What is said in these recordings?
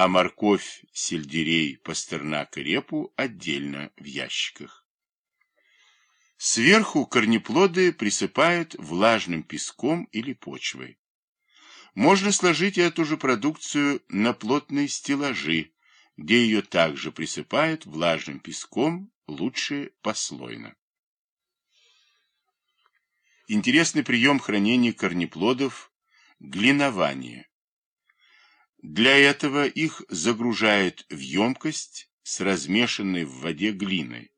а морковь, сельдерей, пастернак и репу отдельно в ящиках. Сверху корнеплоды присыпают влажным песком или почвой. Можно сложить эту же продукцию на плотные стеллажи, где ее также присыпают влажным песком, лучше послойно. Интересный прием хранения корнеплодов – глинование. Для этого их загружают в емкость с размешанной в воде глиной.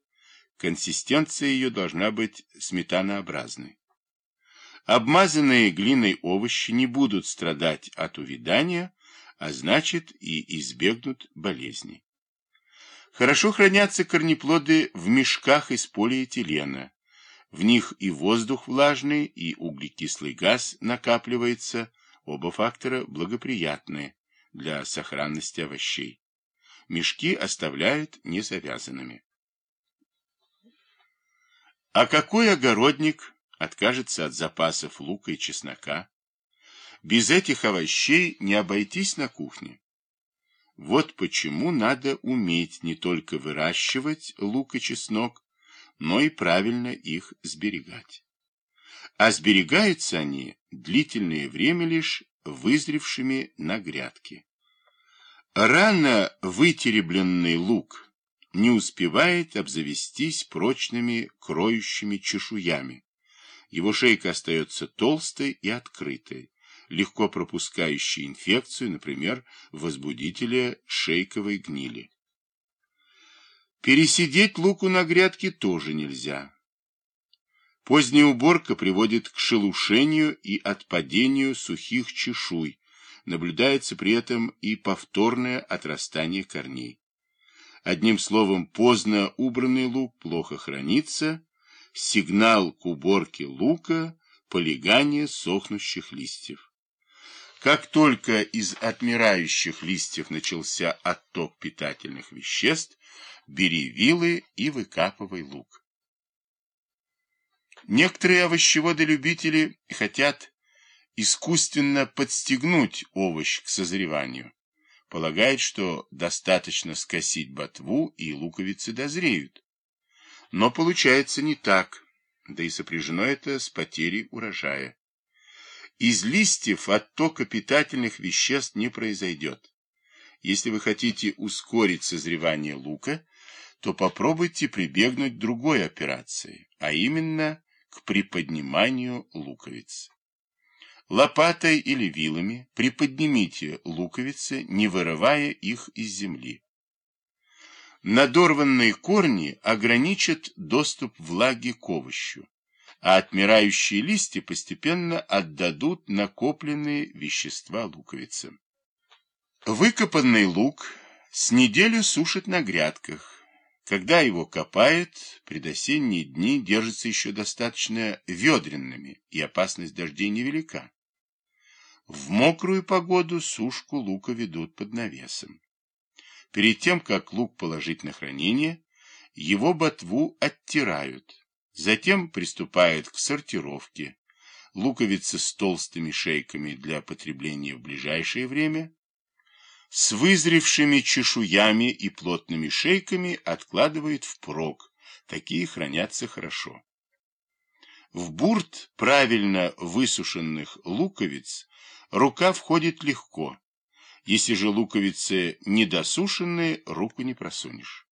Консистенция ее должна быть сметанообразной. Обмазанные глиной овощи не будут страдать от увядания, а значит и избегнут болезней. Хорошо хранятся корнеплоды в мешках из полиэтилена. В них и воздух влажный, и углекислый газ накапливается, оба фактора благоприятные для сохранности овощей. Мешки оставляют незавязанными. А какой огородник откажется от запасов лука и чеснока? Без этих овощей не обойтись на кухне. Вот почему надо уметь не только выращивать лук и чеснок, но и правильно их сберегать. А сберегаются они длительное время лишь вызревшими на грядке. Рано вытеребленный лук не успевает обзавестись прочными кроющими чешуями. Его шейка остается толстой и открытой, легко пропускающей инфекцию, например, возбудителя шейковой гнили. Пересидеть луку на грядке тоже нельзя. Поздняя уборка приводит к шелушению и отпадению сухих чешуй. Наблюдается при этом и повторное отрастание корней. Одним словом, поздно убранный лук плохо хранится. Сигнал к уборке лука – полегание сохнущих листьев. Как только из отмирающих листьев начался отток питательных веществ, бери вилы и выкапывай лук. Некоторые овощеводы-любители хотят искусственно подстегнуть овощ к созреванию. Полагают, что достаточно скосить ботву, и луковицы дозреют. Но получается не так, да и сопряжено это с потерей урожая. Из листьев оттока питательных веществ не произойдет. Если вы хотите ускорить созревание лука, то попробуйте прибегнуть к другой операции, а именно к приподниманию луковиц. Лопатой или вилами приподнимите луковицы, не вырывая их из земли. Надорванные корни ограничат доступ влаги к овощу, а отмирающие листья постепенно отдадут накопленные вещества луковицам. Выкопанный лук с неделю сушат на грядках, когда его копают, предосенние дни держатся еще достаточно ведренными, и опасность дождей невелика. В мокрую погоду сушку лука ведут под навесом. Перед тем, как лук положить на хранение, его ботву оттирают. Затем приступают к сортировке. Луковицы с толстыми шейками для потребления в ближайшее время, с вызревшими чешуями и плотными шейками откладывают впрок. Такие хранятся хорошо. В бурт правильно высушенных луковиц рука входит легко. Если же луковицы недосушенные, руку не просунешь.